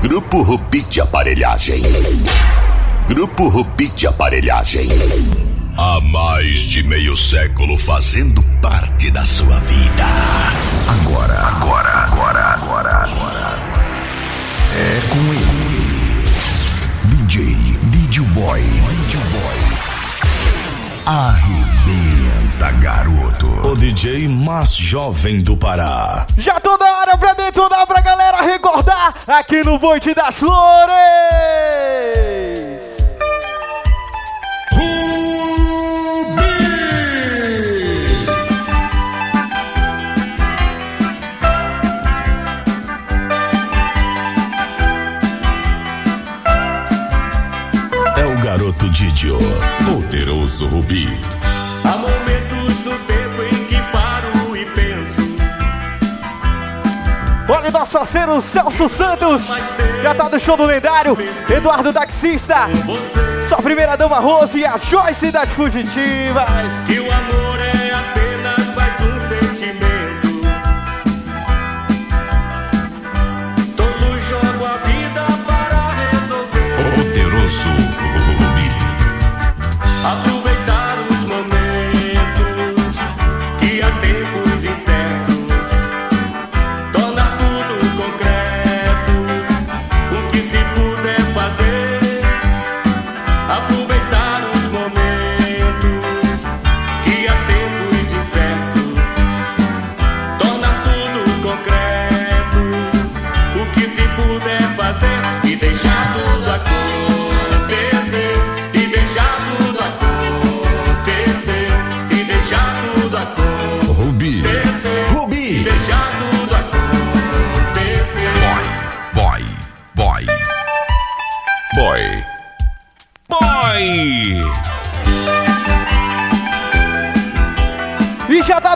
Grupo Rubi de Aparelhagem. Grupo Rubi de Aparelhagem. Há mais de meio século fazendo parte da sua vida. Agora, agora, agora, agora, agora. É com ele. DJ, DJ Boy. DJ Boy. Arrebenta, garoto. O DJ mais jovem do Pará. Já tô na área pra detonar pra galera recordar aqui no Voite das Flores. É o garoto Didio. Poderoso Rubi. Há Nosso parceiro Celso Santos. Já tá no show do lendário. Eduardo Taxista. Sua primeira dama Rose e a Joyce das Fugitivas.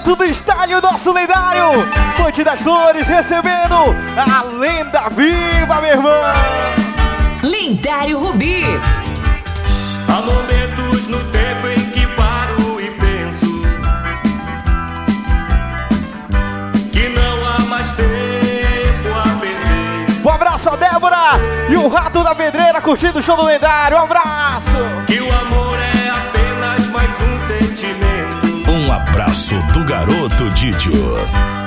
Tá tudo estádio nosso lendário. Noite das Flores recebendo a lenda viva, meu irmão. Lendário Rubi. Há momentos no tempo em que paro e penso que não há mais tempo a perder. Um abraço a Débora e o Rato da Pedreira curtindo o show do lendário. Um abraço. Abraço do garoto Didio.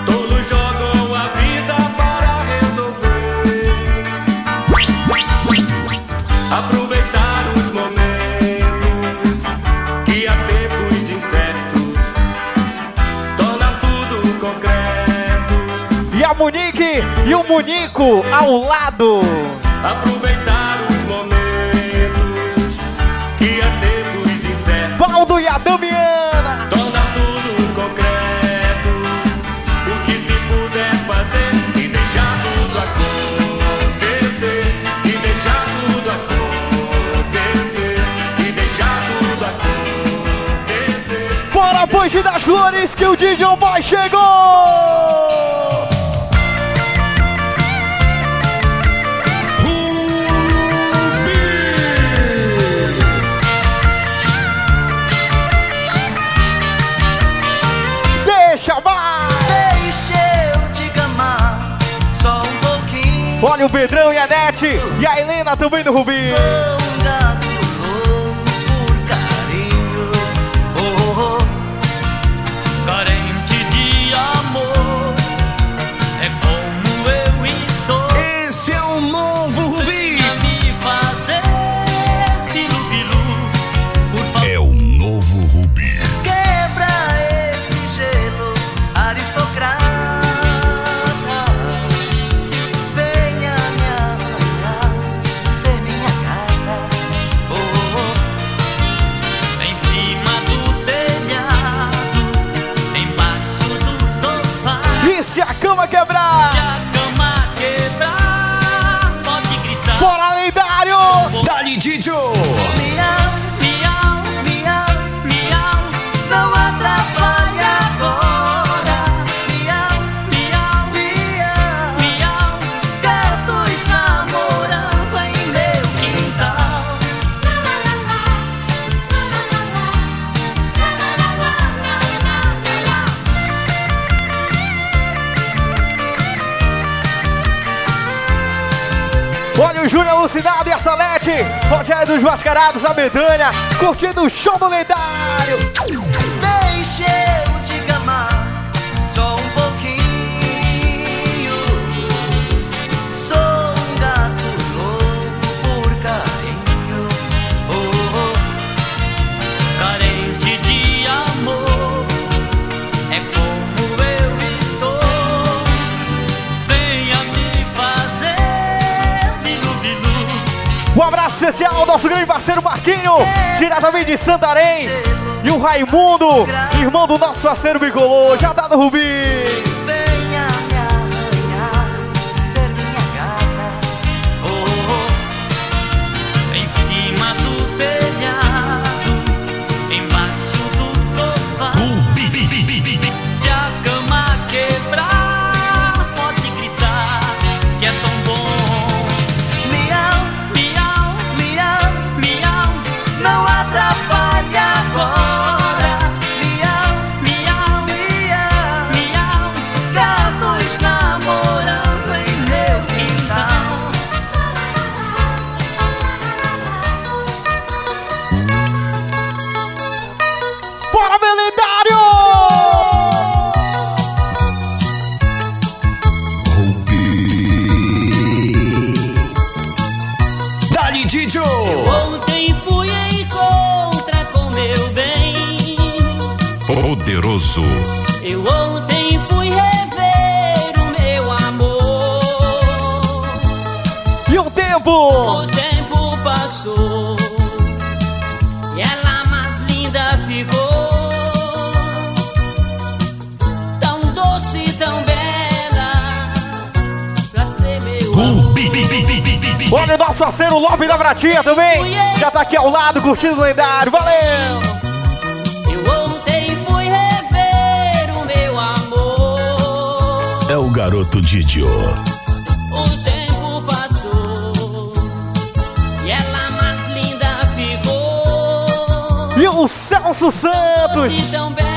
Todos jogam a vida para resolver. Aproveitar os momentos que há tempos incertos. Torna tudo concreto. E a Monique e o Munico ao lado. Aproveitar Ponte das Flores, que o DJ Boy chegou! Deixa mais! Deixa eu te gamar só um pouquinho. Olha o Pedrão e a Nete e a Helena também do Rubi. Rogério dos Mascarados, a medalha. Curtindo o show do lendário. Deixe especial nosso grande parceiro Marquinho, diretamente de Santarém. E o Raimundo, irmão do nosso parceiro Bicolor, já tá no Rubi. Olha o nosso parceiro Lopes da Pratinha também. Já tá aqui ao lado curtindo o lendário. Valeu! Eu ontem fui rever o meu amor. É o garoto Didio. O tempo passou e ela mais linda ficou. E o Celso Santos!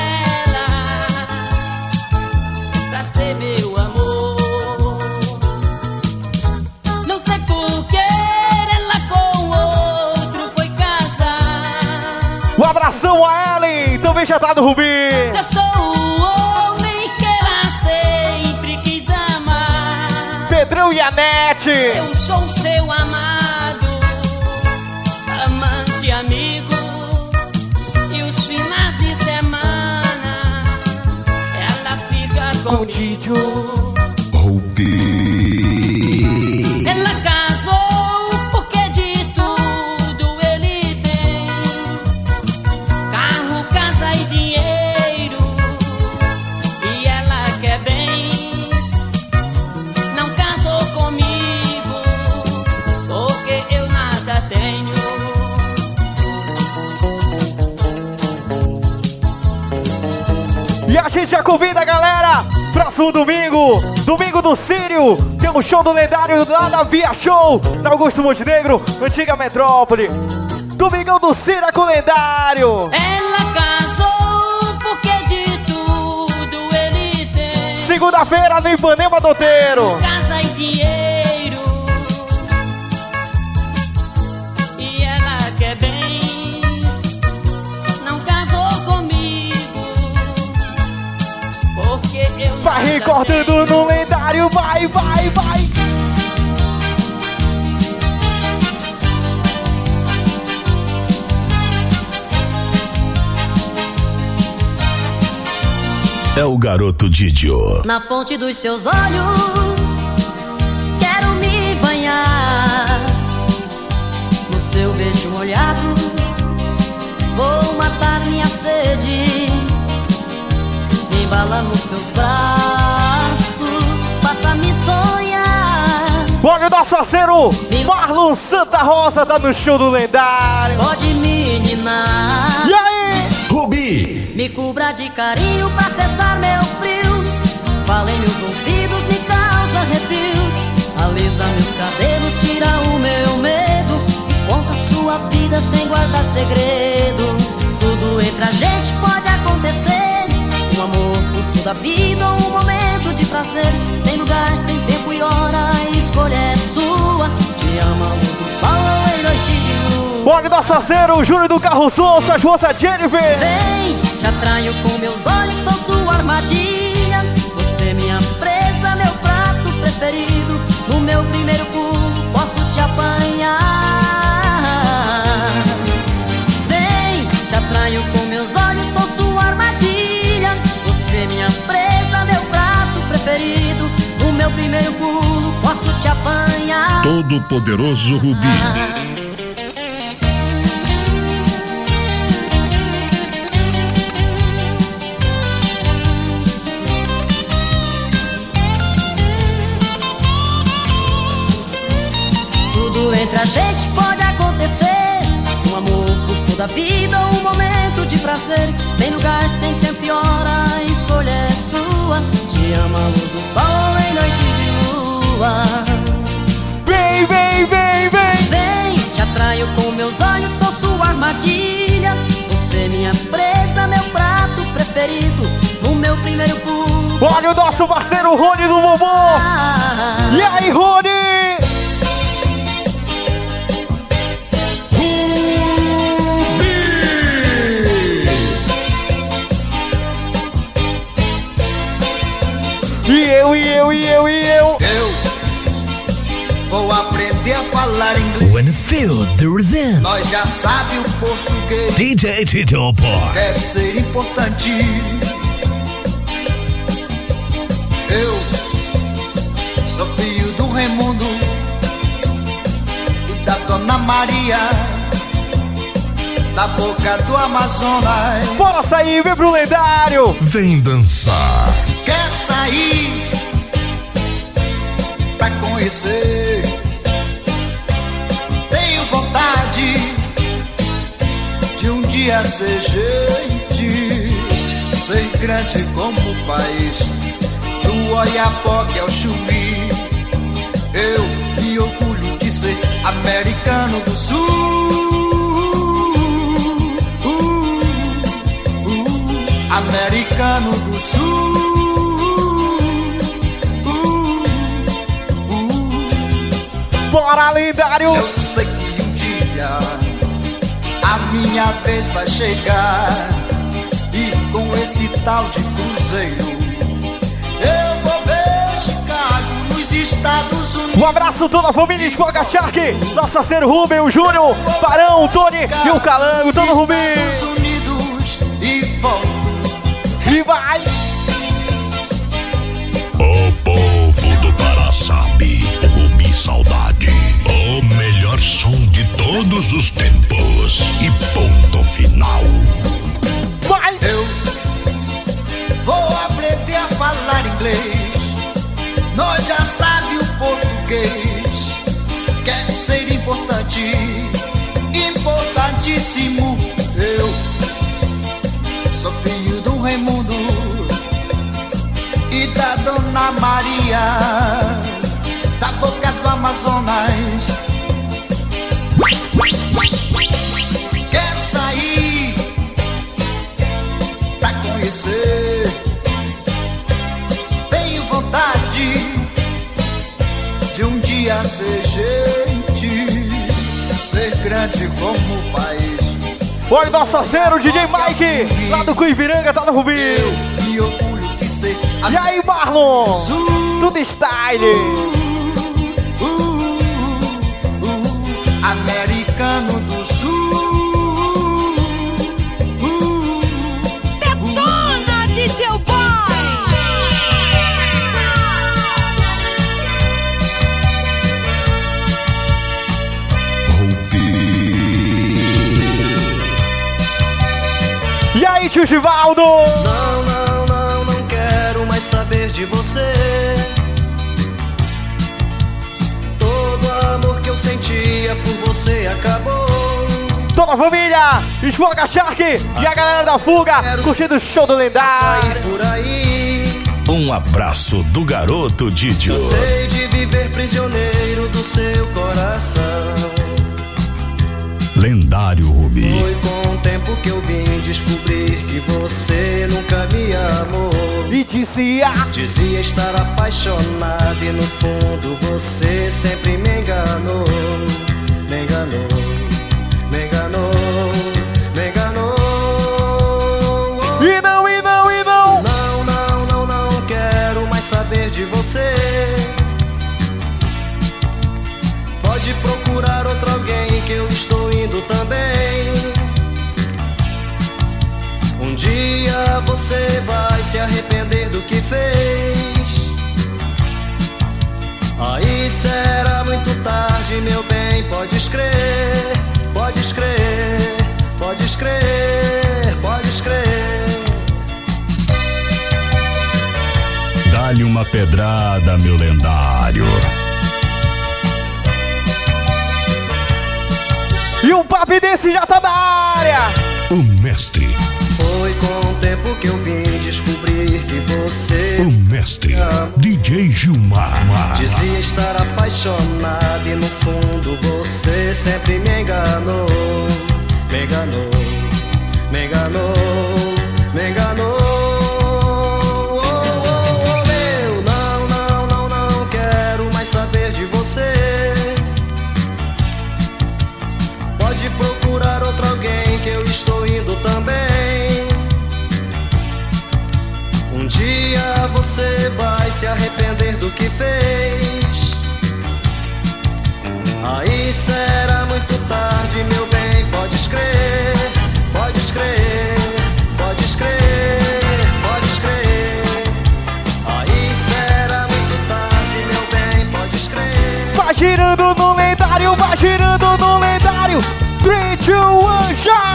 Um abração a Ellen! Também já tá no Rubi! Eu sou o homem que ela sempre quis amar. Pedrão e a Nete! Eu sou seu amado, convida a galera! Próximo domingo, domingo do Sírio, tem um show do lendário lá na Via Show, na Augusto Montenegro, antiga metrópole. Domingão do é com lendário! Ela casou porque de tudo ele tem. Segunda-feira no Ipanema Doteiro. Nada recordando no lendário, vai, vai, vai! É o garoto Didio. Na fonte dos seus olhos, quero me banhar. No seu beijo molhado, vou matar minha sede. Me embala nos seus braços, Olha o nosso parceiro Marlon Santa Rosa tá no show do lendário. Pode me ninar. E aí? Rubi. Me cubra de carinho pra cessar meu frio. Fala em meus ouvidos, me causa arrepios. Alisa meus cabelos, tira o meu medo. Conta sua vida sem guardar segredo. Tudo entre a gente pode acontecer. Um amor por toda a vida ou um momento de prazer Sem lugar, sem tempo e hora A escolha é sua. Te ama, outros falam em noite de lua. Bora, nosso parceiro, Júlio do Carro Sul Sua moças Jennifer. Vem, te atraio com meus olhos Sou sua armadilha. Você é minha presa, meu prato preferido. No meu brilho meu primeiro pulo, posso te apanhar. Todo poderoso Rubi. Tudo entre a gente pode acontecer. Um amor por toda a vida, um momento de prazer. Sem lugar, sem tempo e hora, amo a luz do sol em noite de lua. Vem, vem, vem, vem. Vem, te atraio com meus olhos, sou sua armadilha. Você minha presa, meu prato preferido. No meu primeiro pulo. Olha o nosso parceiro Rony do Vovô. Ah, E aí, Rony? Eu, e eu, e eu, e eu. Eu vou aprender a falar inglês. When feel the rhythm. Nós já sabe o português. DJ Tito Boy. Deve ser importante. Eu sou filho do Raimundo e da Dona Maria, da boca do Amazonas. Bora sair, vem pro lendário. Vem dançar. Sair pra conhecer. Tenho vontade de um dia ser gente, ser grande como o país do Oiapoque ao Chuí. Eu me orgulho de ser americano do sul. Uh, uh, americano do sul. Bora, lendário. Eu sei que um dia a minha vez vai chegar e com esse tal de cruzeiro eu vou ver Chicago nos Estados Unidos. Um abraço toda a família Escoga Shark, nosso parceiro Rubem, o Júnior, o Barão, o Tony e o Calango, todo. Estados Unidos e volto. E vai! O povo do Pará sabe. Saudade. O melhor som de todos os tempos. E ponto final. Vai! Eu vou aprender a falar inglês. Nós já sabe o português. Quer ser importante, importantíssimo. Eu sou filho do Raimundo e da Dona Maria, da boca do Amazonas. Quero sair pra conhecer. Tenho vontade de um dia ser gente, ser grande como o país. Olha o nosso parceiro DJ Mike, lá do Cuiviranga, tá no ser E aí, Marlon? Tudo style. Americano do sul. Uh, Detona, DJ Boy! E aí, tio Givaldo? Não, não, não, não quero mais saber de você. Sentia por você acabou. Toda a família, Esfoga Shark e a galera da fuga, curtindo o show do lendário. Um abraço do garoto Didio. Cansei de viver prisioneiro do seu coração. Lendário Rubi. Foi com o tempo que eu vim descobrir que você nunca me amou. E dizia: Dizia estar apaixonado e no fundo você sempre me enganou. Me enganou, me enganou, me enganou. E não, e não, e não! Não, não, não, não quero mais saber de você. Pode procurar outro alguém que eu estou indo também. Um dia você vai se arrepender do que fez. Aí será muito tarde, meu bem. Pode crer, pode crer, pode crer, pode crer. Dá-lhe uma pedrada, meu lendário. E um papo desse já tá na área. O mestre, Foi com o tempo que eu vim descobrir que você o mestre, DJ Gilmar. dizia estar apaixonado e no fundo você sempre me enganou, me enganou, me enganou, me enganou. Se arrepender do que fez. Aí será muito tarde, meu bem. Pode crer, pode crer, pode crer, pode crer. Aí será muito tarde, meu bem. Pode crer. Vai girando no lendário, vai girando no lendário. 3, 2, 1, já!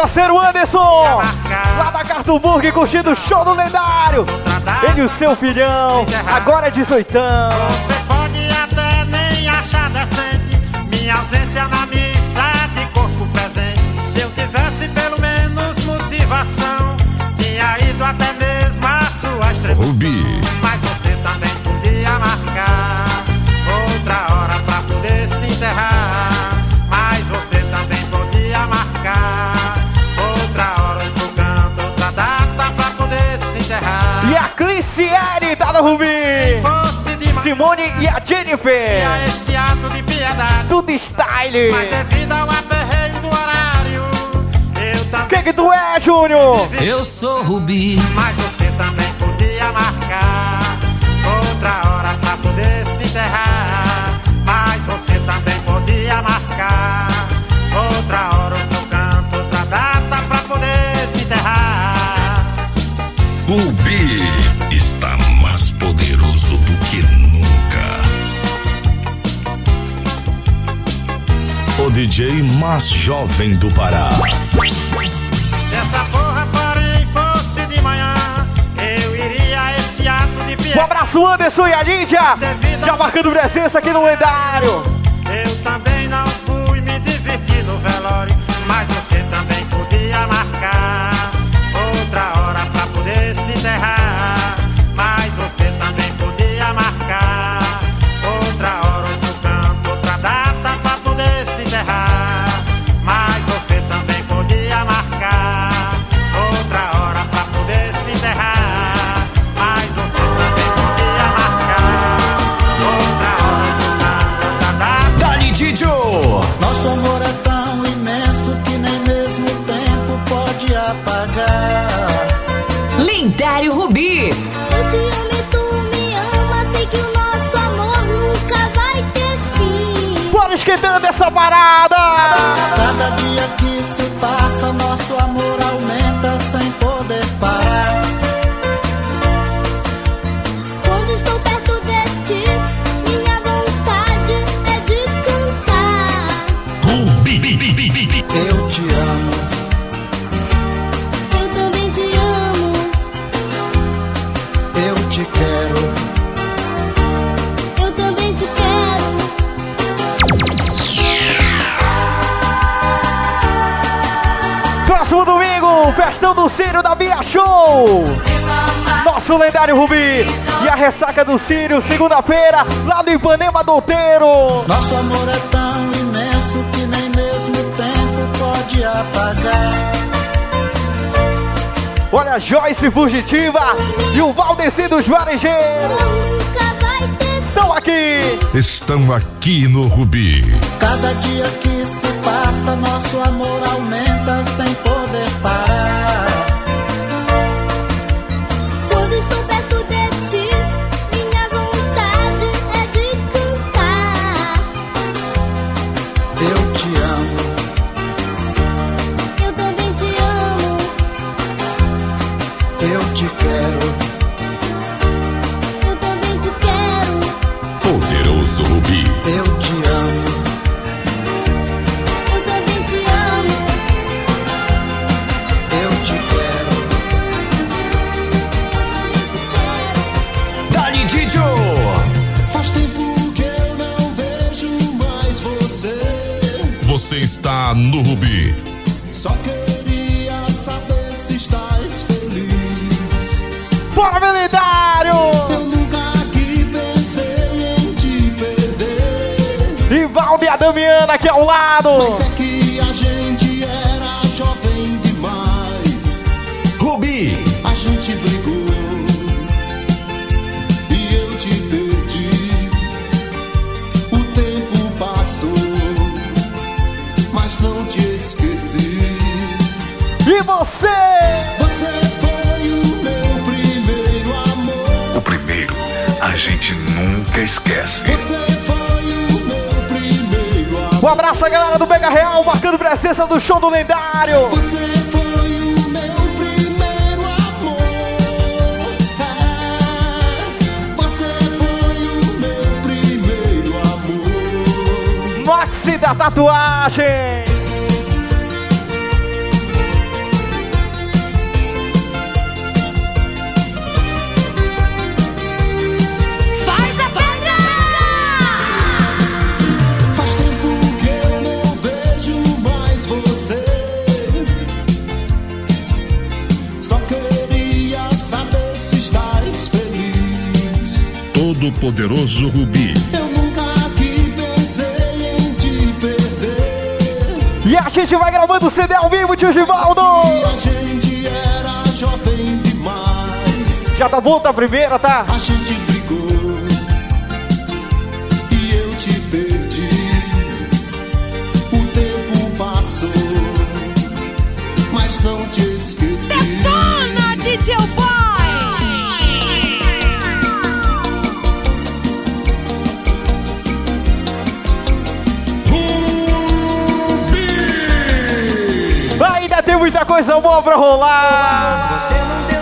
Parceiro Anderson! Lá da Cartuburg curtindo o show do lendário! Ele e o seu filhão, agora é 18 Você pode até nem achar decente minha ausência na missa de corpo presente. Se eu tivesse pelo menos motivação, tinha ido até mesmo a sua extremação. Rubi. No Rubi! Simone e a Jennifer! a esse ato de piedade. Tudo style! Mas devido ao aperreio do horário, eu O também. que que tu é, Júnior? Eu sou Rubi. Mas você também podia marcar outra hora pra poder se enterrar. Que nunca. O DJ mais jovem do Pará. Se essa porra, porém, fosse de manhã, eu iria a esse ato de Um piedade. abraço, Anderson e a Lídia! Já marcando presença aqui no lendário! Eu também não fui me divertir no velório, mas Show! Nosso lendário Rubi e a ressaca do Círio, segunda-feira, lá do Ipanema Douteiro! Nosso amor é tão imenso que nem mesmo o tempo pode apagar. Olha, Joyce Fugitiva e o Valdeci dos Varejeiros. Estão aqui. Estão aqui no Rubi. Cada dia que se passa, nosso amor aumenta sem poder parar. Você está no Rubi. Só queria saber se estás feliz. Bora, Militário! Eu nunca aqui pensei em te perder. E Valde e a Damiana aqui ao lado. Mas é que a gente era jovem demais. Rubi! A gente brigou você? Você foi o meu primeiro amor. O primeiro, a gente nunca esquece. Você foi o meu primeiro amor. Um abraço à galera do Mega Real, marcando presença do show do lendário. Você foi o Todo poderoso Rubi. Eu nunca aqui pensei em te perder. E a gente vai gravando o CD ao vivo, tio Givaldo. E a gente era jovem demais. Já tá bom, tá a primeira, tá? A gente muita coisa boa pra rolar. Você não deu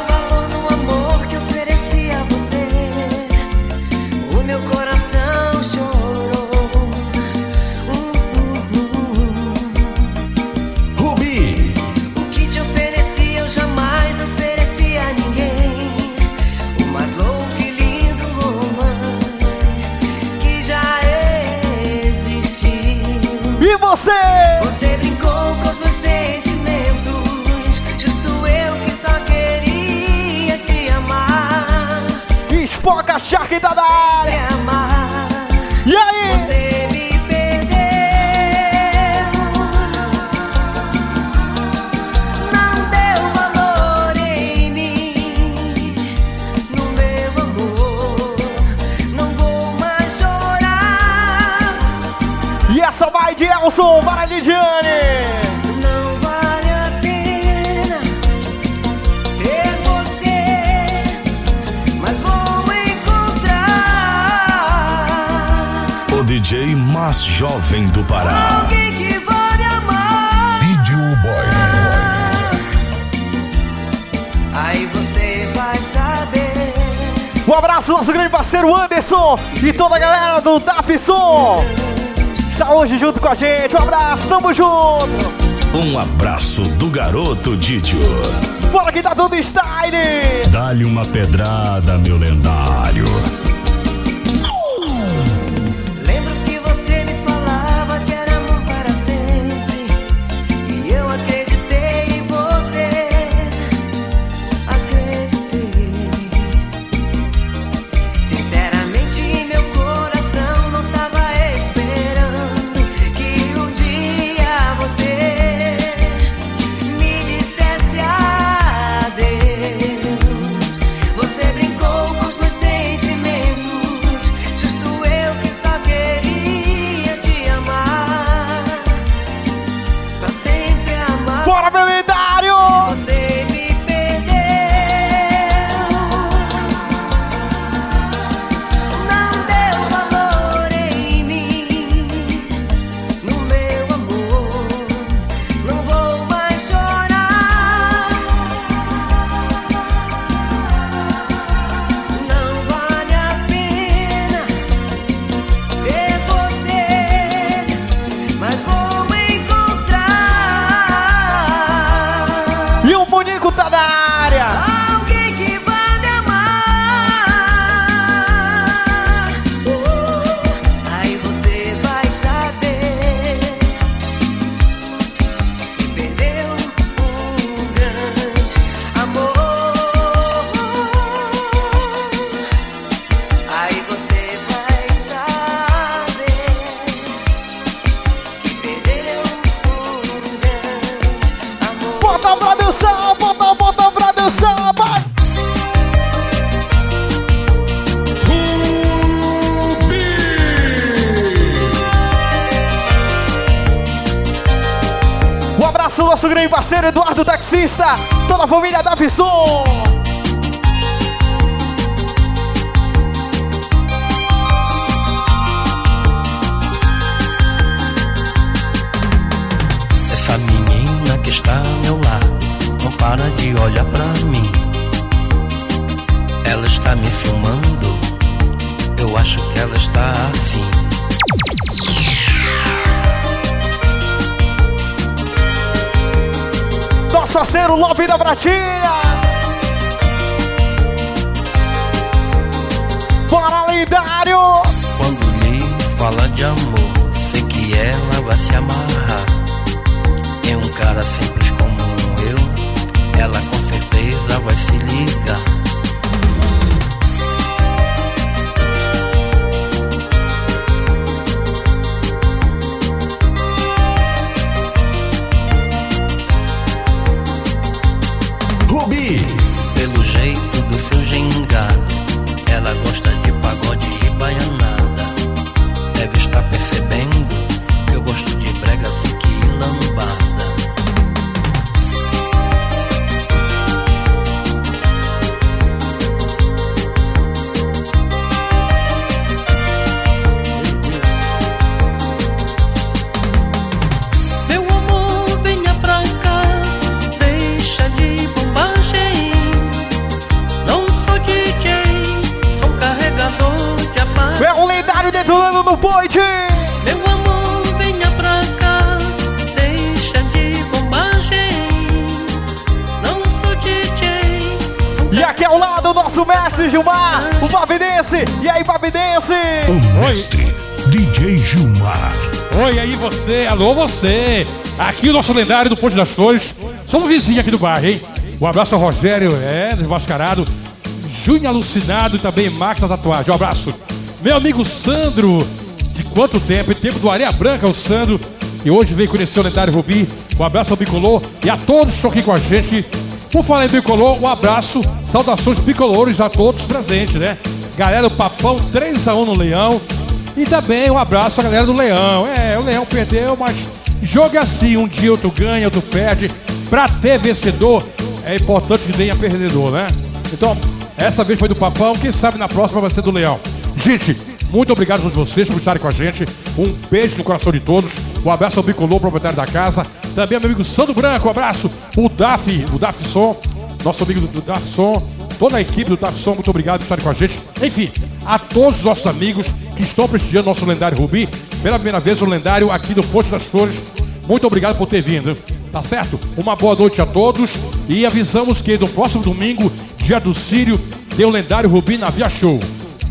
Espoca Shark tá na área. Jovem do Pará. alguém que vai me amar. Video Boy. Aí você vai saber. Um abraço, nosso grande parceiro Anderson e toda a galera do DAP Som. Tá hoje junto com a gente. Um abraço, tamo junto. Um abraço do garoto Didio. Bora que tá tudo style. Dá-lhe uma pedrada, meu lendário. Oi, aí você, alô você. Aqui o nosso lendário do Ponte das Flores. Somos vizinhos aqui do bairro, hein? Um abraço ao Rogério, é, do Mascarado. Júnior Alucinado e também Max da Tatuagem. Um abraço. Meu amigo Sandro, de quanto tempo? Tempo do Areia Branca, o Sandro. E hoje veio conhecer o lendário Rubi. Um abraço ao Bicolor e a todos que estão aqui com a gente. Por falar em Bicolor, um abraço, saudações bicolores a todos presentes, né? Galera, o Papão 3x1 no Leão. E também um abraço à galera do Leão. É, o Leão perdeu, mas jogo é assim. Um dia outro ganha, outro perde. Pra ter vencedor, é importante que tenha perdedor, né? Então, essa vez foi do Papão. Quem sabe na próxima vai ser do Leão. Gente, muito obrigado a todos vocês por estarem com a gente. Um beijo no coração de todos. Um abraço ao Bicolor, proprietário da casa. Também ao meu amigo Sandro Branco. Um abraço. O Daf, o Daf Som. Nosso amigo do, do Daf Som. Toda a equipe do Som, muito obrigado por estarem com a gente. Enfim, a todos os nossos amigos que estão prestigiando nosso lendário Rubi. Pela primeira vez, o lendário aqui do Posto das Flores. Muito obrigado por ter vindo. Tá certo? Uma boa noite a todos. E avisamos que no próximo domingo, dia do Sírio, tem o lendário Rubi na Via Show.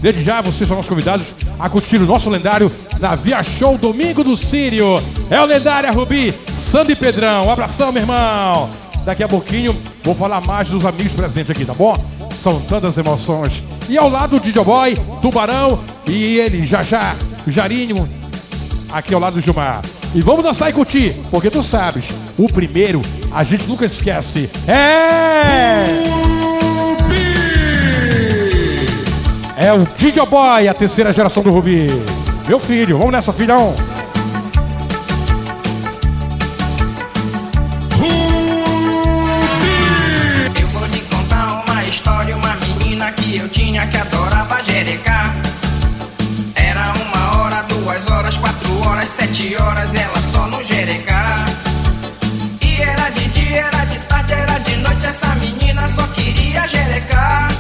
Desde já, vocês são nossos convidados a curtir o nosso lendário na Via Show Domingo do Sírio. É o lendário Rubi, Sandro e Pedrão. Um abração, meu irmão. Daqui a pouquinho vou falar mais dos amigos presentes aqui, tá bom? São tantas emoções. E ao lado DJ Boy, Tubarão e ele, já já, o Jarinho, aqui ao lado do Gilmar. E vamos dançar e curtir, porque tu sabes, o primeiro a gente nunca esquece. É! É o DJ Boy, a terceira geração do Rubi. Meu filho, vamos nessa, filhão. Sete horas, ela só no jerecar. E era de dia, era de tarde, era de noite, essa menina só queria jerecar.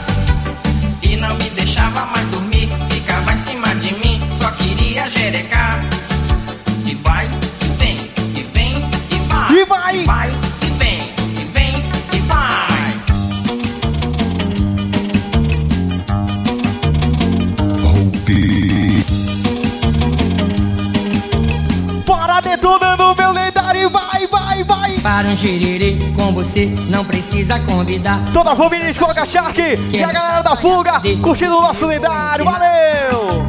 Para um giriri com você, não precisa convidar. Toda a família Escoga Shark e a galera da Fuga curtindo o nosso lendário. Valeu!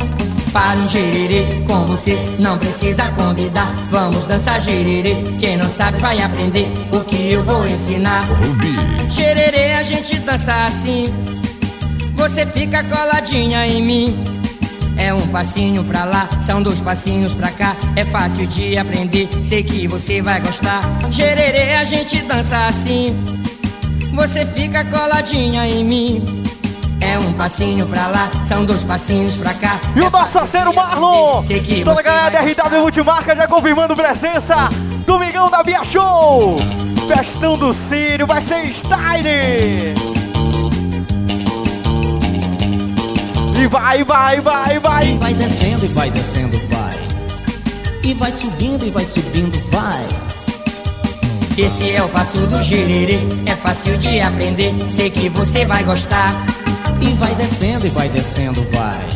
Para um giriri com você, não precisa convidar. Vamos dançar giriri, quem não sabe vai aprender o que eu vou ensinar. Rubi, a gente dança assim. Você fica coladinha em mim. É um passinho pra lá, são dois passinhos pra cá. É fácil de aprender, sei que você vai gostar. Gererê, a gente dança assim. Você fica coladinha em mim. É um passinho pra lá, são dois passinhos pra cá. E o nosso parceiro Marlon! Toda a galera da RW Multimarca já confirmando presença. Domingão da Via Show! Festão do Sírio, vai ser style! E vai, vai, vai, vai! E vai descendo e vai descendo, vai. E vai subindo e vai subindo, vai. Esse é o passo do gererê, é fácil de aprender, sei que você vai gostar. E vai descendo e vai descendo, vai.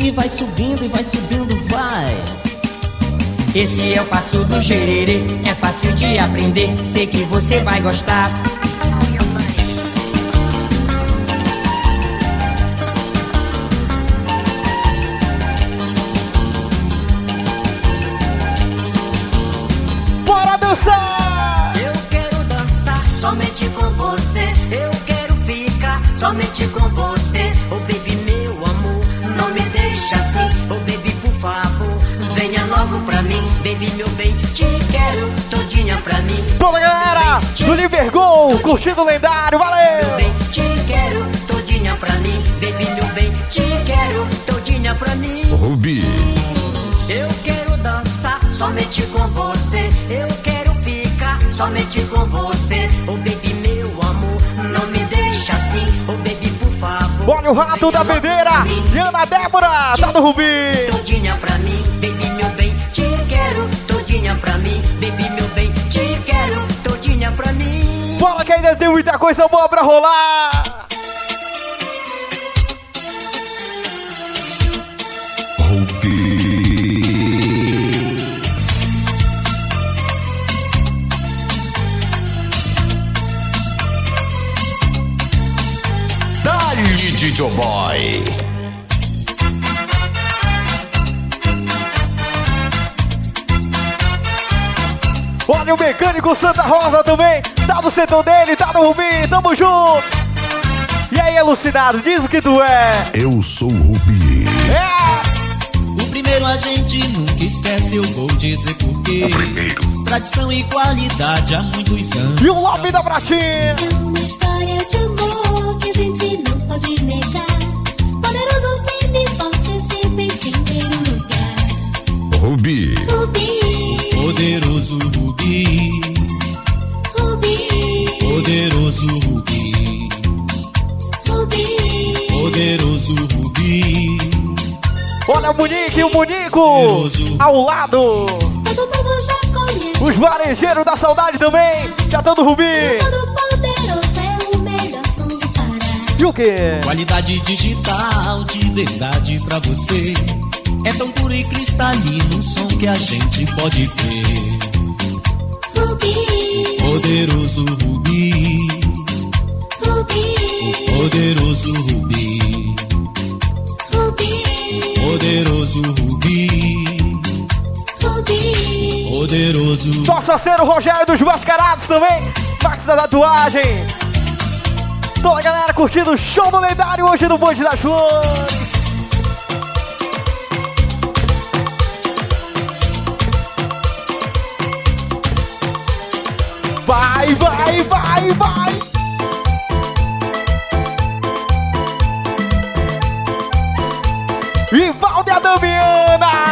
E vai subindo e vai subindo, vai. Esse é o passo do gererê, é fácil de aprender, sei que você vai gostar. Baby, meu bem, te quero todinha pra mim. Toda a galera do Livergol, curtindo o lendário, Meu valeu! bem, te quero todinha pra mim. Baby, meu bem, te quero todinha pra mim. Rubi. Eu quero dançar somente com você. Eu quero ficar somente com você. Oh baby, meu amor, não me deixa assim. Oh baby, por favor. Olha o rato da bandeira! E Ana Débora, tá no Rubi! Todinha pra mim, baby, meu bem, te quero todinha pra mim. Baby, meu bem, te quero todinha pra mim. Bora que ainda tem muita coisa boa pra rolar! Dali, DJ Boy. Olha o mecânico Santa Rosa também, tá no setor dele, tá no Rubi, tamo junto! E aí, alucinado, diz o que tu é! Eu sou o Rubi. É! O primeiro a gente nunca esquece, eu vou dizer porquê. O primeiro. Tradição e qualidade há muitos anos. E o Lobby da Pratinha! É uma história de amor que a gente não pode negar. Poderoso, firme e forte, sempre em primeiro lugar. Rubi, Poderoso Rubi, Rubi, poderoso Rubi, Rubi. poderoso Rubi. Olha o Munique e o Munico! Ao lado! Todo mundo já conhece. Os varejeiros da saudade também! No Rubi! Todo poderoso é o melhor som do Pará. E o quê? Qualidade digital de verdade pra você. É tão puro e cristalino o som que a gente pode ver. Rubi, Poderoso Rubi, Rubi, poderoso Rubi, Rubi, poderoso Rubi, Rubi. poderoso. Nosso parceiro Rogério dos Mascarados também! Max da tatuagem! Toda a galera curtindo o show do lendário hoje no Bonde das Flores! Vai, vai, vai, vai! E Valde a Damiana!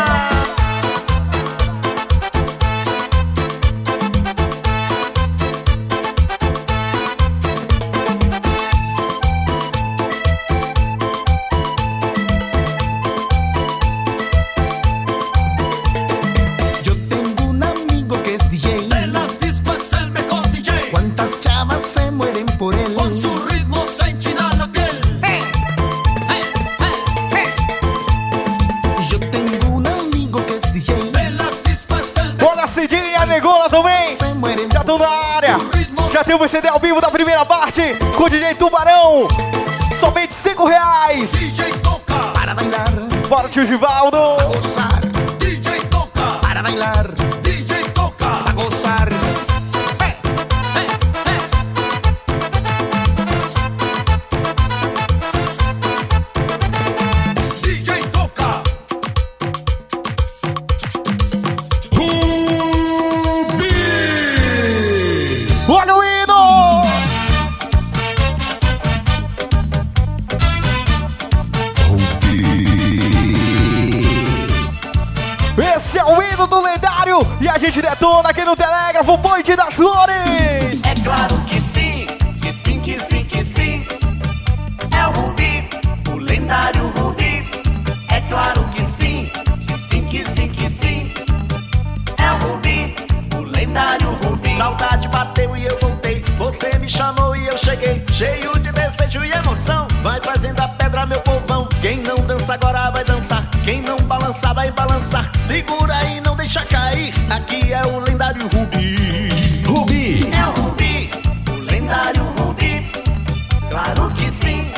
Bora, tio o lendário Rubi. Saudade bateu e eu voltei. Você me chamou e eu cheguei. Cheio de desejo e emoção. Vai fazendo a pedra, meu povão. Quem não dança agora vai dançar. Quem não balançar vai balançar. Segura e não deixa cair. Aqui é o lendário Rubi. Rubi. É o Rubi, o lendário Rubi. Claro que sim,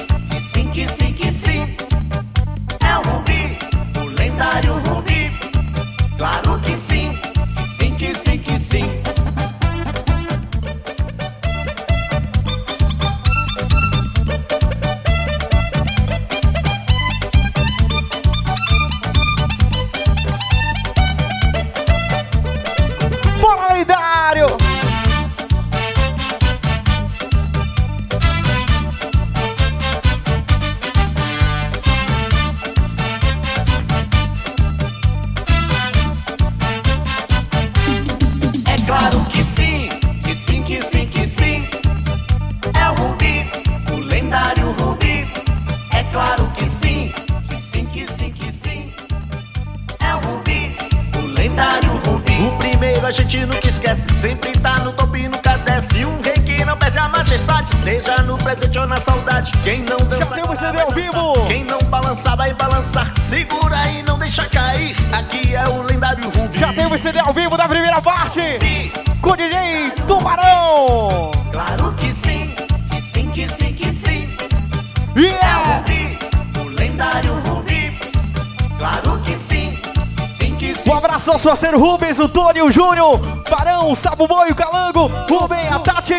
Sabo Boi, o Calango, Rubem, a Tati,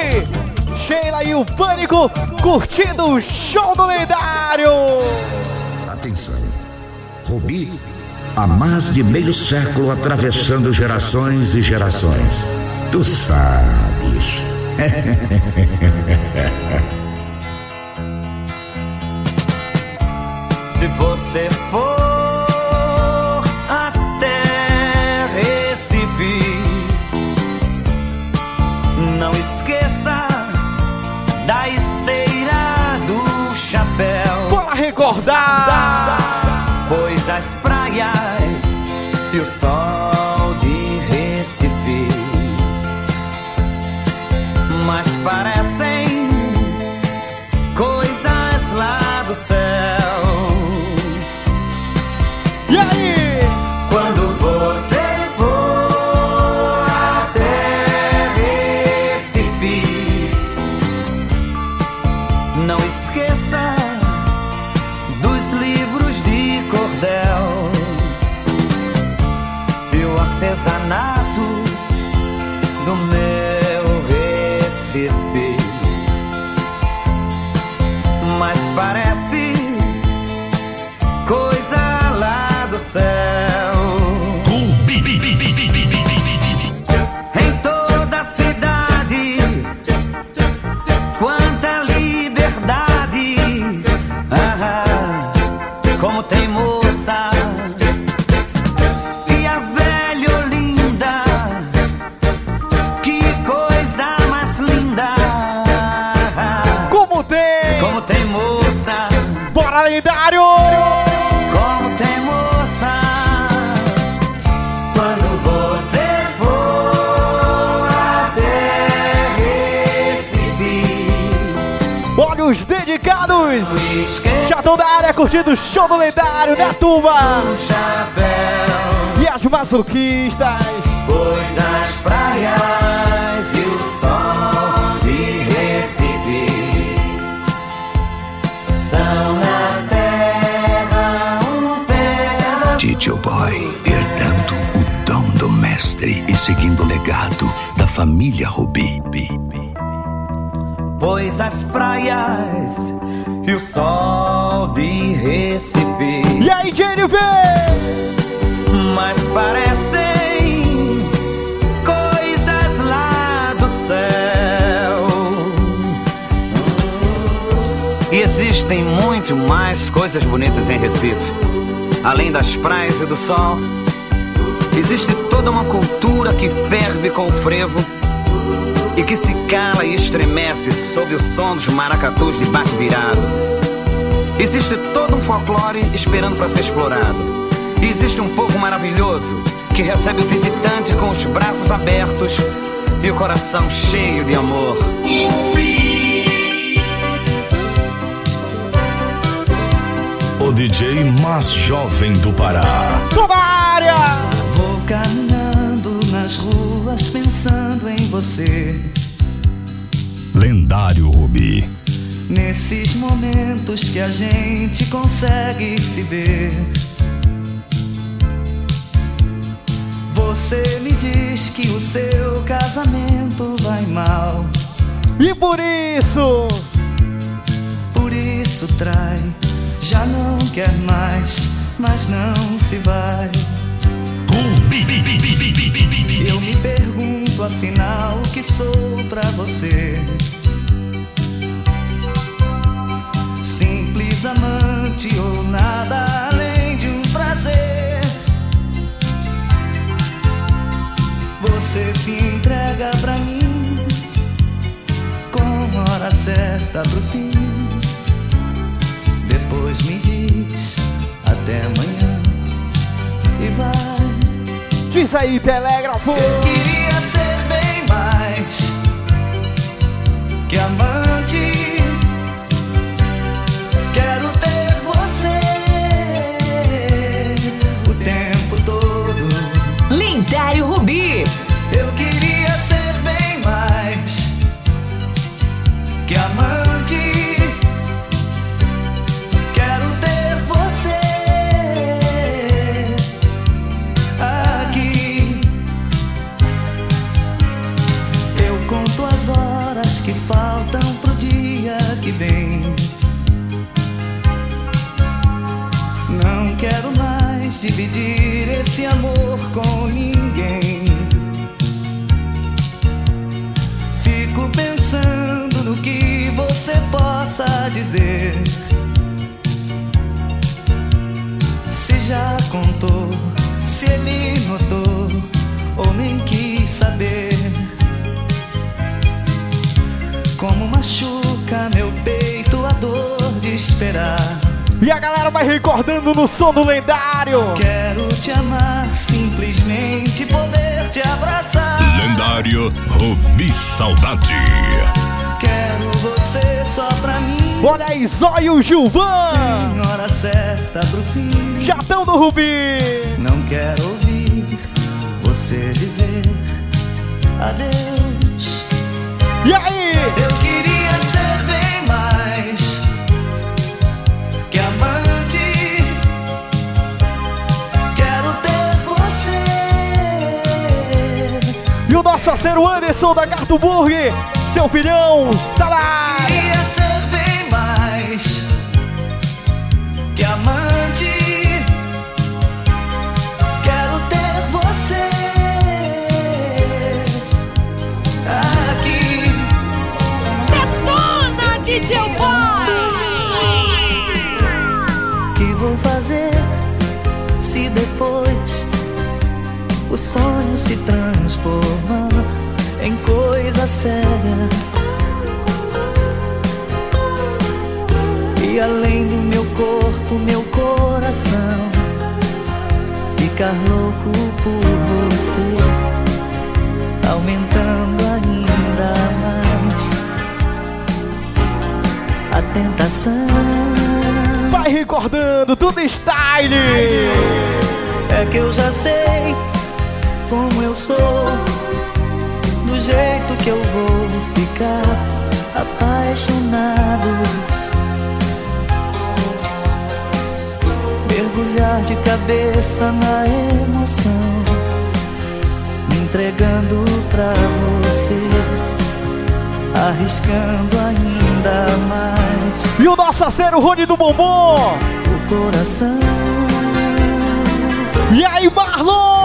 Sheila e o Pânico curtindo o show do lendário. Atenção. Rubi, há mais de meio século atravessando gerações e gerações. Tu sabes. Se você for Recordar! Pois as praias e o sol de Recife mas parecem coisas lá Já estão da área curtindo o show do lendário da turma! E as masoquistas! Pois as praias e o sol de Recife são na terra um pedaço. DJ Boy, herdando o dom do mestre e seguindo o legado da família Rubi. Pois as praias e o sol de Recife. E aí, Jennifer? Mas parecem coisas lá do céu. E existem muito mais coisas bonitas em Recife. Além das praias e do sol. Existe toda uma cultura que ferve com o frevo e que se cala e estremece sob o som dos maracatus de baque virado. Existe todo um folclore esperando para ser explorado. E existe um povo maravilhoso que recebe o visitante com os braços abertos e o coração cheio de amor. O DJ mais jovem do Pará. Tomária! Vou você. Lendário Rubi. Nesses momentos que a gente consegue se ver. Você me diz que o seu casamento vai mal. E por isso, por isso trai. Já não quer mais, mas não se vai. Eu me pergunto afinal o que sou pra você. Simples amante ou nada além de um prazer. Você se entrega pra mim com hora certa pro fim. Depois me diz até amanhã e vai. Diz aí, telégrafo. Eu queria ser bem mais que amante. Dividir esse amor com ninguém. Fico pensando no que você possa dizer. Se já contou, se ele notou, ou nem quis saber. Como machuca meu peito a dor de esperar. E a galera vai recordando no som do lendário. Quero te amar, simplesmente poder te abraçar. Lendário Rubi Saudade. Quero você só pra mim. Olha aí, Zóio Gilvan. Sem hora certa pro fim. Jatão do Rubi. Não quero ouvir você dizer adeus. E aí? Eu queria nosso parceiro Anderson da Gato Burger, seu filhão, tá lá. E além do meu corpo, meu coração ficar louco por você, aumentando ainda mais a tentação. Vai recordando, tudo style. É que eu já sei como eu sou, jeito que eu vou ficar apaixonado. Mergulhar de cabeça na emoção, me entregando pra você, arriscando ainda mais. E o nosso parceiro Rony do Bombom. O coração. E aí, Marlon?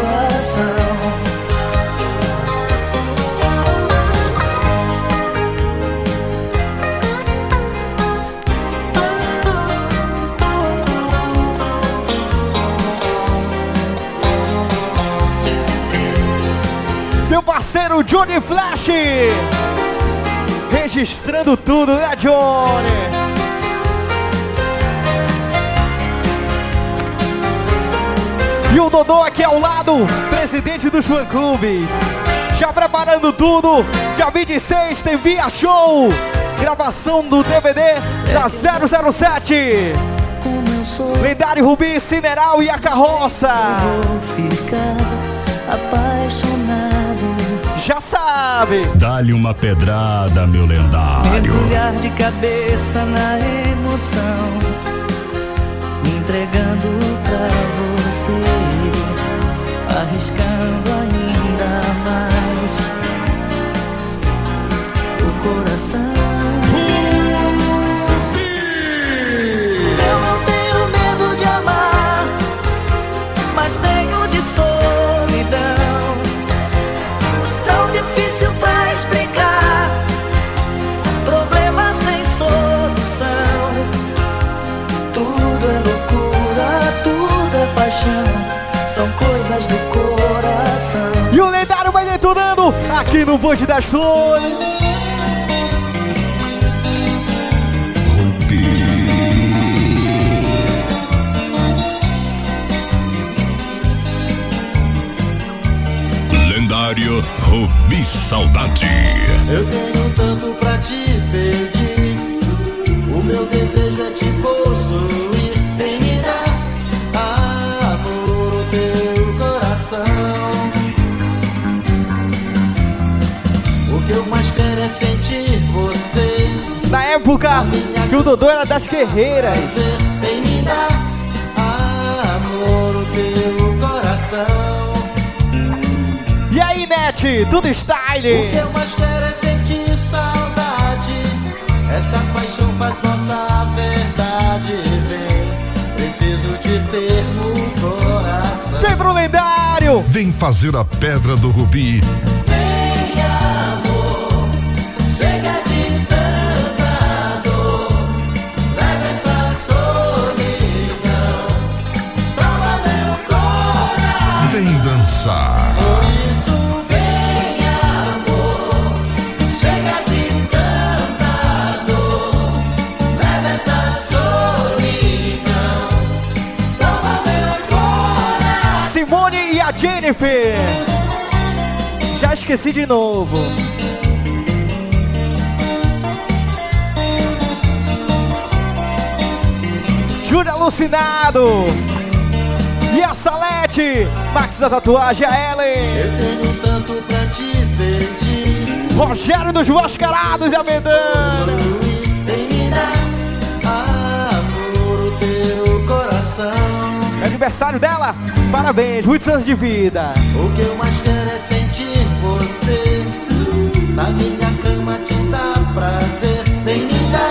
Johnny Flash. Registrando tudo, né, Johnny? E o Dodô aqui ao lado, presidente dos fã clubes. Já preparando tudo. Dia 26 tem Via Show. Gravação do DVD da 007. Lendário Rubi, Cineral e a Carroça. Sabe. Dá-lhe uma pedrada, meu lendário. Mergulhar de cabeça na emoção, me entregando pra aqui no Bonde das Flores. Lendário Rubi Saudade. Eu tenho tanto pra te pedir. O meu desejo é te possuir. Sentir você. Na época que o Dodô era das guerreiras. Vem me dar amor, o teu coração. E aí, Net, tudo style? O que eu mais quero é sentir saudade. Essa paixão faz nossa verdade. Vem, preciso te ter no coração. Vem pro lendário! Vem fazer a pedra do Rubi. E Jennifer. Já esqueci de novo. Júlia Alucinado. E a Salete. Max da Tatuagem, a Ellen. Eu tenho tanto pra te pedir, Rogério dos Mascarados e a Vendana. É aniversário dela. Parabéns, muitos anos de vida. O que eu mais quero é sentir você na minha cama te dá prazer. Dar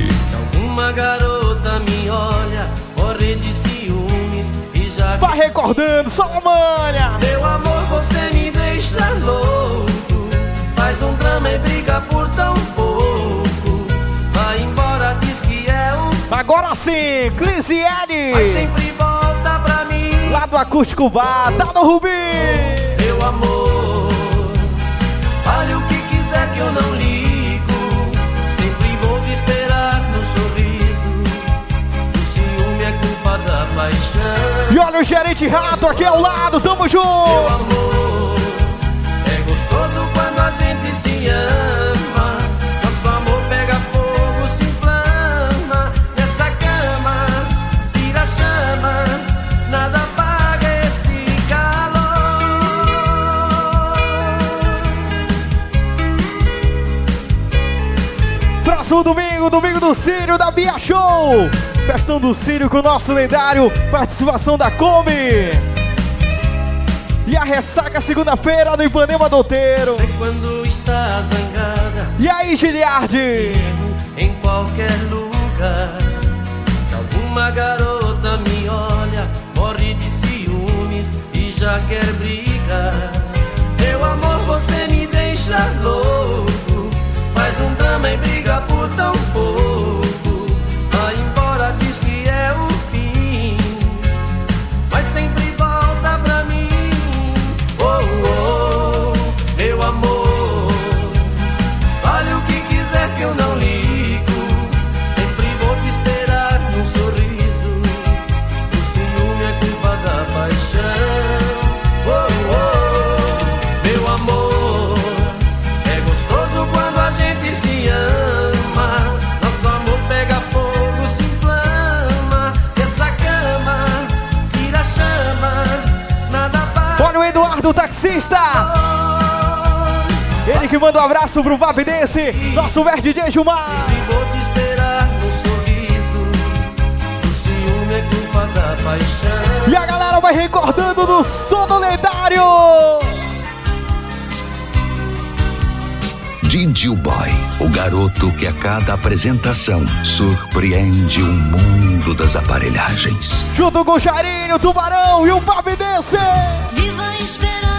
recordando, só manha! Meu amor, você me deixa louco. Faz um drama e briga por tão pouco. Vai embora, diz que é um. Agora sim, Clisiele! Mas sempre volta pra mim. Lá do Acústico Bar, tá no Rubi! Meu amor, fale o que quiser que eu não ligo. Paixão. E olha o gerente rato aqui ao lado, tamo junto! Meu amor, é gostoso quando a gente se ama. Nosso amor pega fogo, se inflama. Nessa cama, tira a chama. Nada apaga esse calor. Próximo domingo, domingo do Sírio da Bia Show! Festão do Sírio com o nosso lendário, participação da Kombi! E a ressaca segunda-feira no Ipanema Douteiro! Sei quando está zangada. E aí, Giliardi? em qualquer lugar. Se alguma garota me olha, morre de ciúmes e já quer brigar. Meu amor, você me deixa louco. Faz um drama e briga por tão pouco. Eduardo, taxista! Ele que manda um abraço pro Vapidense, nosso verde DJ Gilmar! Vou te esperar no sorriso. O ciúme é culpa da paixão. E a galera vai recordando do sono lendário! Didi Boy, o garoto que a cada apresentação surpreende o mundo das aparelhagens. Junto com o Jairinho, o Tubarão e o Vapidense! Viva esperar em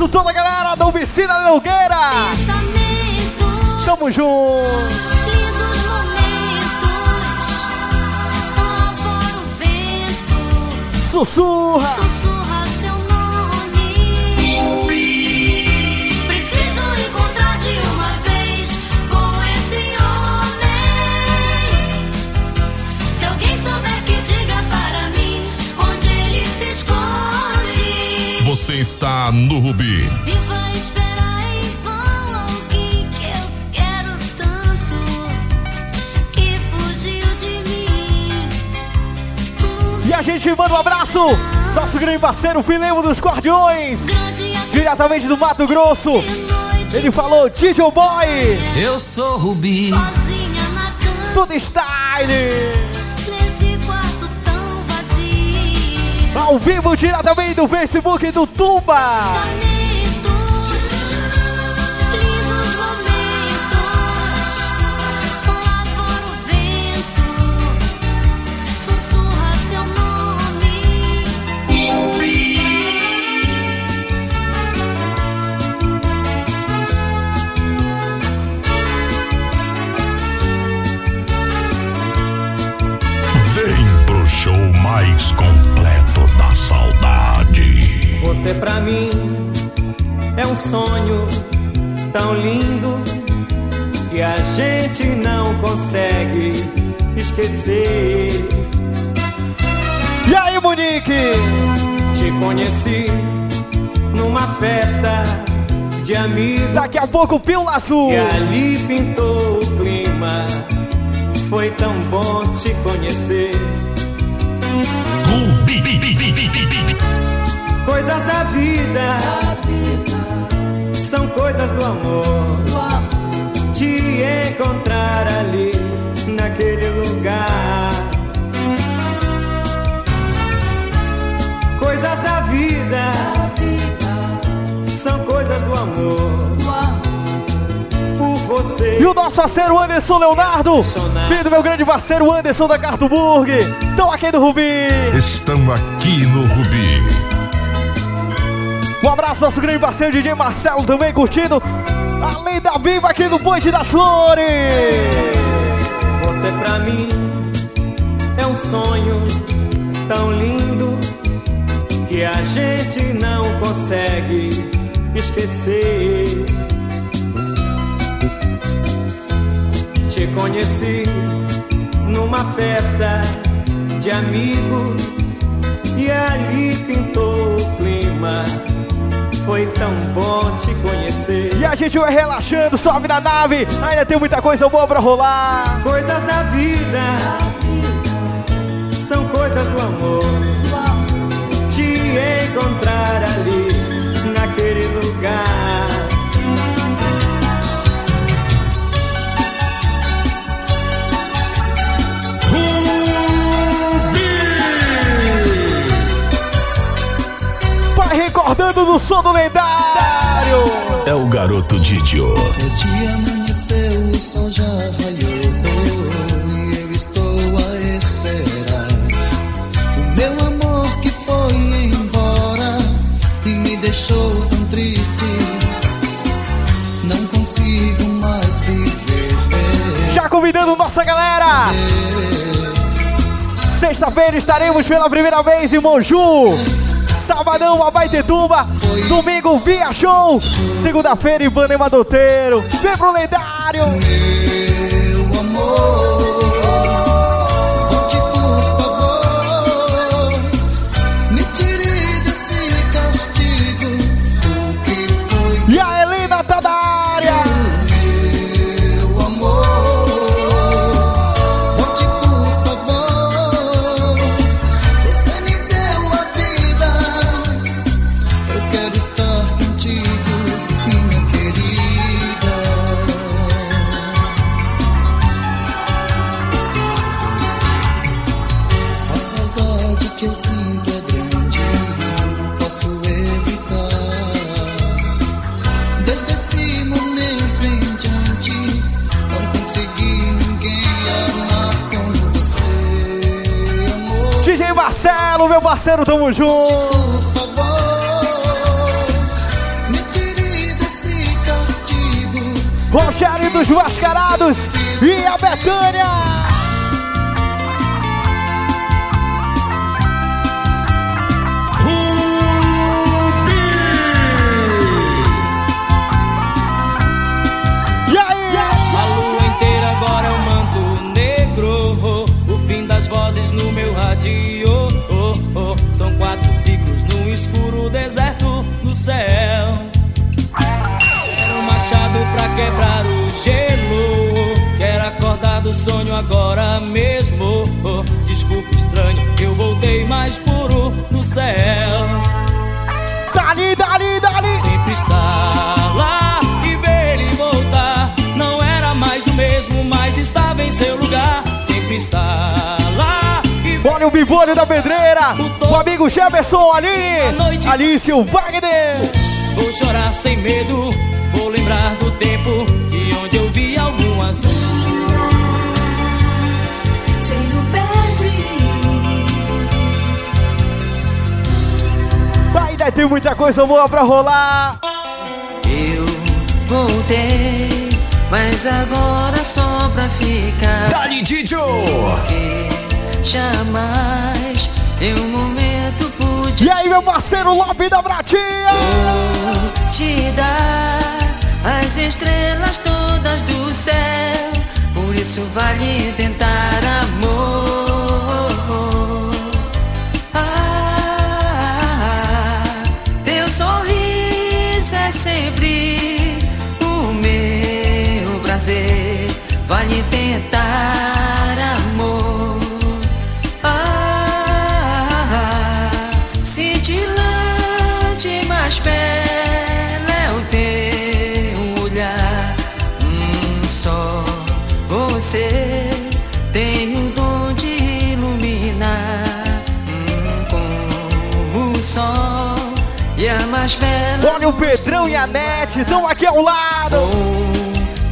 abraço toda a galera da Oficina Nogueira! Tamo junto! Momentos, vento. Sussurra! Sussurra está no Rubi. Viva esperar em vão alguém que eu quero tanto que fugiu de mim. E a gente manda um abraço! Nosso grande parceiro Filemo dos Cordiões! Diretamente do Mato Grosso! Ele falou DJ Boy! Eu sou Rubi. Sozinha na cama. Tudo style! Ao vivo diretamente do Facebook do Tuba! Lindos momentos, o vento. Sussurra seu nome. Vem pro show mais completo da saudade. Você pra mim é um sonho tão lindo que a gente não consegue esquecer. E aí, Monique? Te conheci numa festa de amigos. Daqui a pouco, Pílula Azul. E ali pintou o clima. Foi tão bom te conhecer. Coisas da vida são coisas do amor. Te encontrar ali, naquele lugar. Coisas da vida são coisas do amor. Você. E o nosso parceiro Anderson Leonardo, filho do meu grande parceiro Anderson da Cartoburg. Estão aqui do Rubi. Estão aqui no Rubi. Um abraço nosso grande parceiro DJ Marcelo também curtindo. Além da Viva aqui no Ponte das Flores. Você pra mim é um sonho tão lindo que a gente não consegue esquecer. Te conheci numa festa de amigos e ali pintou o clima. Foi tão bom te conhecer. E a gente vai relaxando, sobe na nave. Ainda tem muita coisa boa pra rolar. Coisas da vida são coisas do amor. Te encontrar ali, naquele lugar. Vai recordando do som do lendário. É o garoto Didio. O dia amanheceu, o sol já raiou e eu estou a esperar. O meu amor que foi embora e me deixou tão triste. Não consigo mais viver. Já convidando nossa galera. Sexta-feira estaremos pela primeira vez em Moju. Sabadão, Abaitetuba. Domingo, Via Show. Segunda-feira, Ipanema Doteiro. Vem pro lendário. Parceiro, tamo junto. Por favor, me tire desse castigo. Rogério dos Mascarados e a Betânia. Sonho agora mesmo. Oh, Desculpa, estranho, eu voltei mais puro no céu. Dali, dali, dali. Sempre está lá e ver ele voltar. Não era mais o mesmo, mas estava em seu lugar. Sempre está lá e Olha o bibolho da pedreira. O amigo Jefferson Aline. Alice, o Wagner. Vou chorar sem medo. Vou lembrar do tempo de onde eu vi algum azul. Ainda tem muita coisa boa pra rolar. Eu voltei, mas agora só pra ficar. Dali Didio! Porque jamais em um momento pude. E aí, meu parceiro Lopes da Bratinha? te dar as estrelas todas do céu. Por isso vale tentar amor. Mais bela é o teu olhar. Hum, só você tem o dom de iluminar. Hum, como o sol e a mais bela. Olha o Pedrão e a Nete, estão aqui ao lado.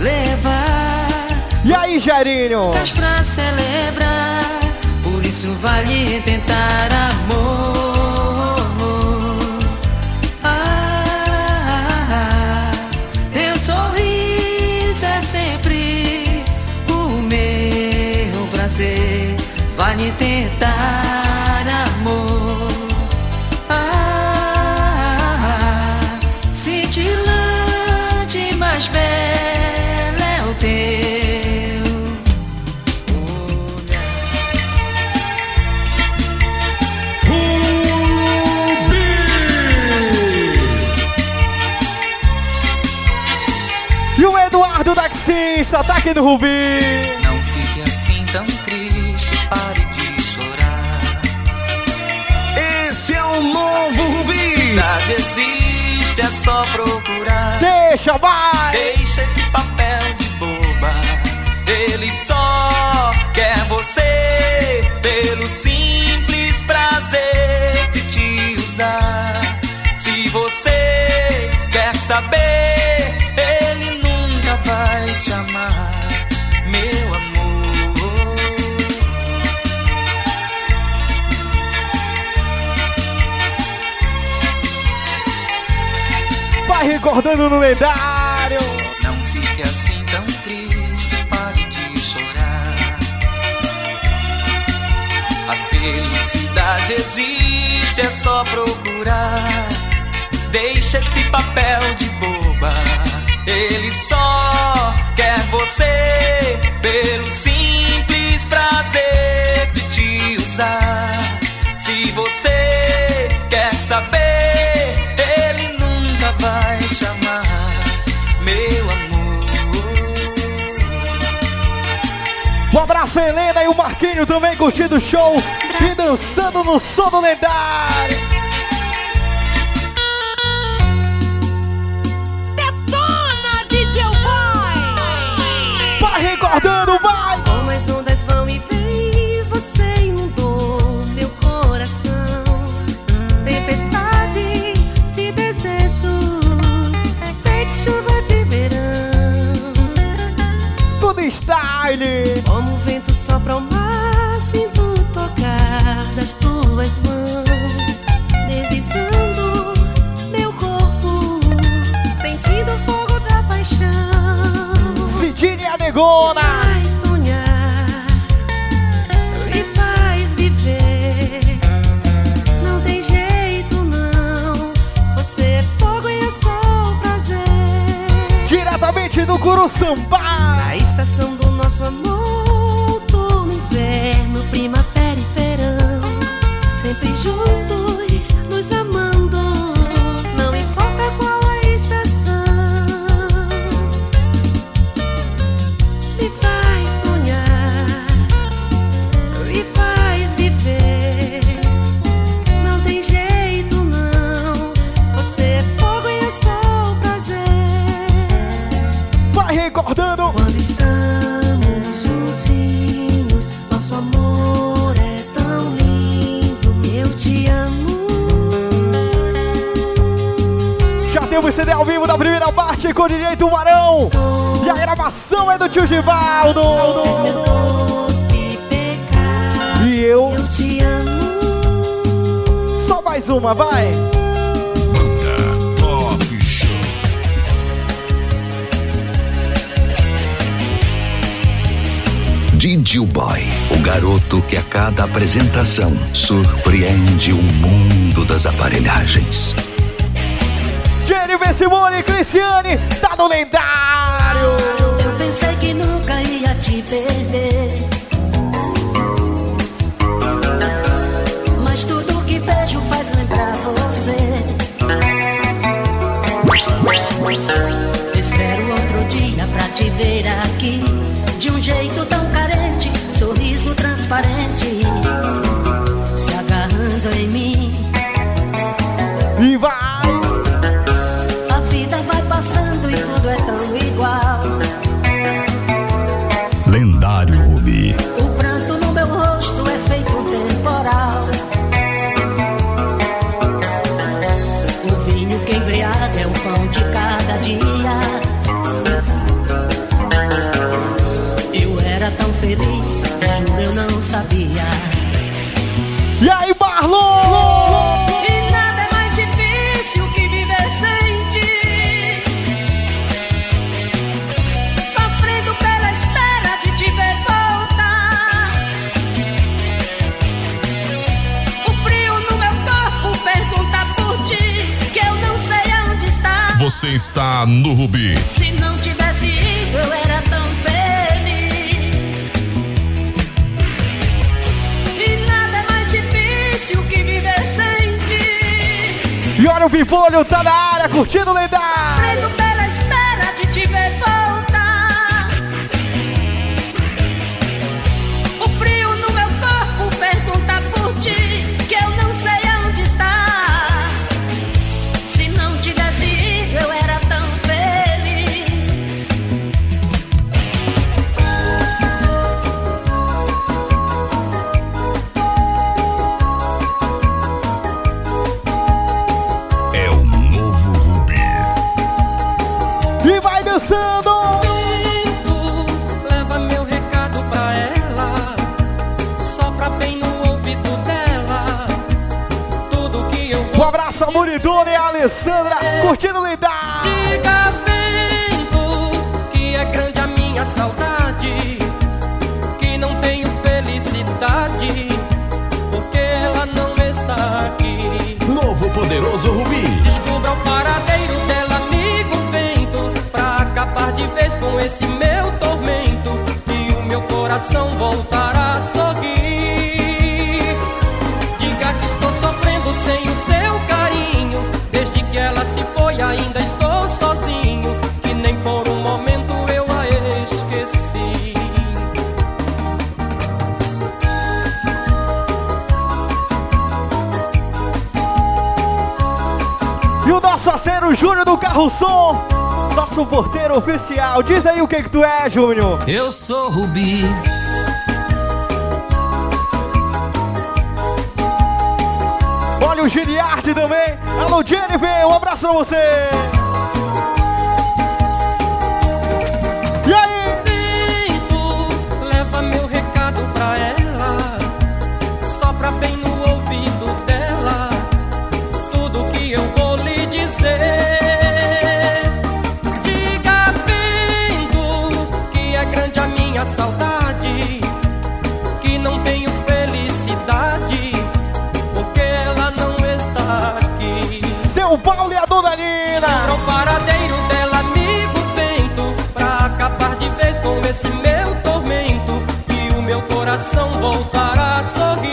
levar E aí, Jairinho? Pra celebrar, por isso vale tentar amor. Prazer. Vale tentar amor. Ah, cintilante, mais bela é o teu E o Eduardo Taxista tá aqui no Rubi. É só procurar. Deixa, vai! Deixa esse papel de boba. Ele só quer você pelo simples prazer de te usar. Se você quer saber, Vai recordando no lendário. Não fique assim tão triste, pare de chorar. A felicidade existe, é só procurar. Deixa esse papel de boba. Ele só quer você pelo simples prazer de te usar. Se você quer saber, Um abraço Helena e o Marquinho também curtindo o show e dançando no som do lendário. Detona, DJ Boy! Vai recordando, vai! Como as ondas vão e vêm, você inundou meu coração. Tempestade de desejos, feito chuva de verão. Tudo style! Como o vento sopra ao mar, sinto apresentação surpreende o mundo das aparelhagens. Jennifer Simone e Cristiane, tá no lendário! Eu pensei que nunca ia te perder. Mas tudo que vejo faz lembrar você. Espero outro dia pra te ver aqui. De um jeito tão carente, sorriso transparente. Você está no Rubi. Se não tivesse ido, eu era tão feliz. E nada é mais difícil que viver sem ti. E olha o Pimpolho, tá na área, curtindo o lendário. Alessandra, curtindo o lendário. Diga vento que é grande a minha saudade, que não tenho felicidade, porque ela não está aqui. Novo poderoso Rubi. Descubra o paradeiro dela, amigo vento, pra acabar de vez com esse meu tormento e o meu coração voltará Som, nosso porteiro oficial. Diz aí o que que tu é, Júnior. Eu sou Rubi. Olha o Giliardi também. Alô, Jennifer, um abraço pra você. Coração voltará a sorrir.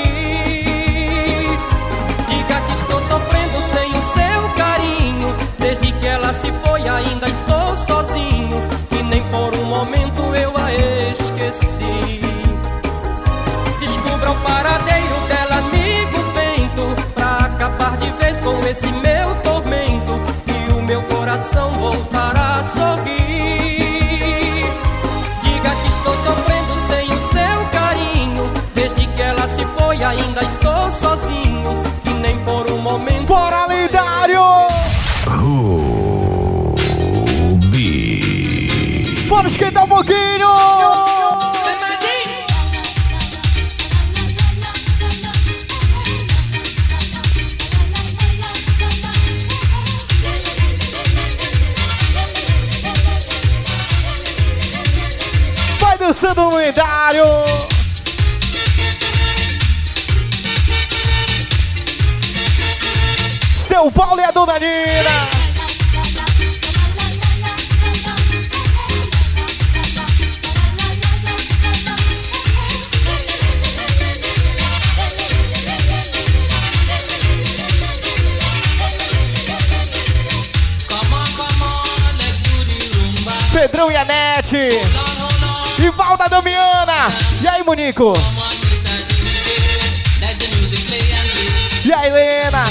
Diga que estou sofrendo sem o seu carinho, desde que ela se foi ainda estou sozinho e nem por um momento eu a esqueci. Descubra o paradeiro dela, amigo vento, pra acabar de vez com esse meu tormento e o meu coração voltará a sorrir. Ainda estou sozinho e nem por um momento. Bora, lendário! Rubi. Bora esquentar um pouquinho! Vai dançando no lendário! Paulo a Dona Nina! Pedrão e a Nete! E Valda Damiana! E aí, Monico? E aí, Helena?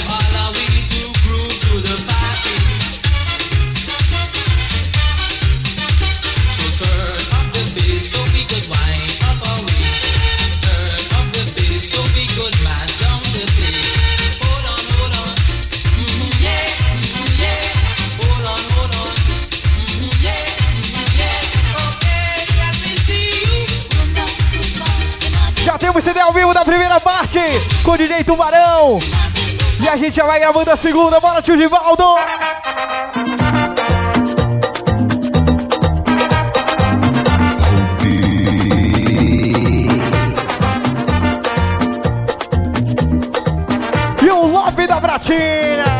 com o DJ Tubarão. E a gente já vai gravando a segunda. Bora, tio Givaldo! Argentina!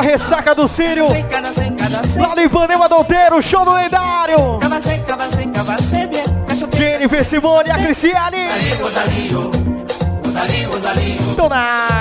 a ressaca do Círio. Lá no Ipanema Donteiro, show do lendário. Jennifer Simone e a Cristiane. Estão na